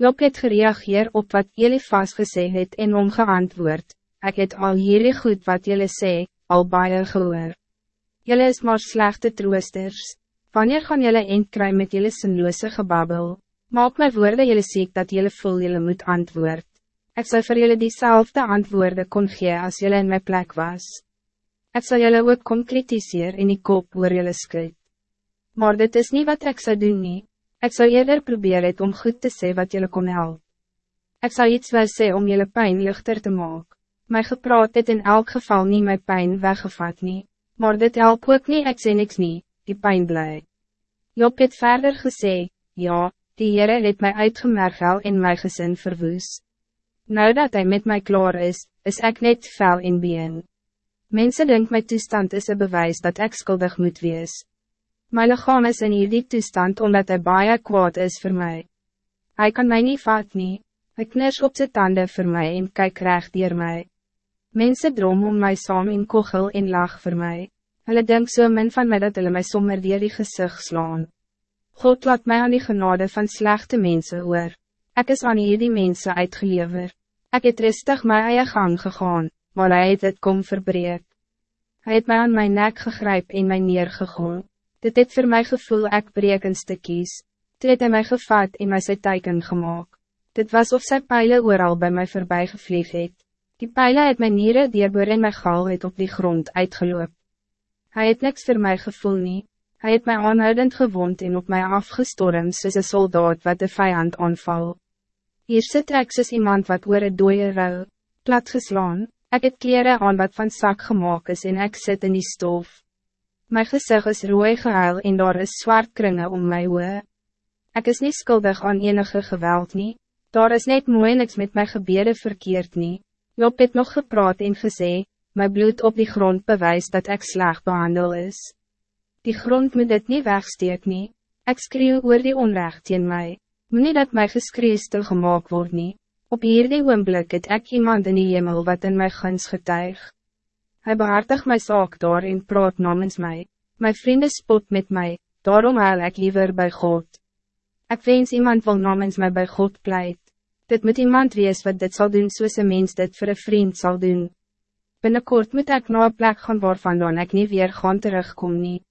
Job het gereageer op wat Elifas gesê het en omgeantwoord, ek het al hierdie goed wat jullie sê, al baie gehoor. Jullie is maar slechte troosters, wanneer gaan jullie eind kry met jullie sinloose gebabbel? Maak my woorden jullie ziek dat jullie voel jullie moet antwoord. Ik zal voor jullie diezelfde antwoorden kon gee als jullie in mijn plek was. Ik zal jullie ook concretiseren in die kop waar jullie skud. Maar dit is niet wat ik zou doen nie. Ik zou eerder proberen om goed te zeggen wat jullie kon helpen. Ik zou iets wel zeggen om jullie pijn lichter te maken. Mijn gepraat het in elk geval niet mijn pijn weggevat nie. Maar dit help ook niet, ik zei niks niet, die pijn blij. Job het verder gezegd, ja, die Heere het mij uitgemerkt wel in mijn gezin verwoes. Nou dat hij met mij klaar is, is ik net fel in bien. Mensen denken mijn toestand is een bewijs dat ik schuldig moet wees. My lichaam is in hierdie toestand omdat hij baie kwaad is voor mij. Hij kan mij niet vat nie, hy kners op zijn tanden voor mij en kyk recht dier mij. Mensen droom om mij saam in kogel en lag voor mij. Hulle denk so min van mij dat hulle my sommer dier die gezicht slaan. God laat mij aan die genade van slechte mensen hoor. Ik is aan hierdie mensen uitgelever. Ik het rustig my eie gang gegaan, maar hij het het kom verbreek. Hij het mij aan mijn nek gegryp en my neergegoon. Dit het voor mij gevoel ek breek in stikkies. Dit het hy my gevat en my sy teiken gemaakt. Dit was of sy pijlen ooral bij mij voorbij gevlieg het. Die pijlen het my nieren dierboor en my gal het op die grond uitgeloop. Hij het niks voor mij gevoel nie. Hij het mij aanhoudend gewond en op mij afgestorm soos een soldaat wat de vijand aanval. Hier sit ek soos iemand wat oor een dooie rou, plat geslaan, ek het kleren aan wat van zak gemaakt is en ek sit in die stof. Mijn gezicht is rooi gehuil en daar is zwart kringen om mij oor. Ik is niet schuldig aan enige geweld nie, daar is net mooi niks met mijn gebeden verkeerd nie. Job het nog gepraat en gesê, mijn bloed op die grond bewijst dat ik slaag behandel is. Die grond moet dit niet wegsteek nie, ek skreeuw oor die onrecht in mij. Moet niet dat mijn geskree stil gemaakt word nie. Op hierdie oomblik het ek iemand in die hemel wat in my guns getuig. Hij behartig my saak daar en praat namens mij. Mijn vrienden spot met mij, daarom huil ik liever bij God. Ik wens iemand wil namens mij bij God pleit. Dit moet iemand wees wat dit zal doen soos een mens dit voor een vriend zal doen. Binnenkort moet ik naar een plek gaan waarvan dan ik niet weer gaan terugkom nie.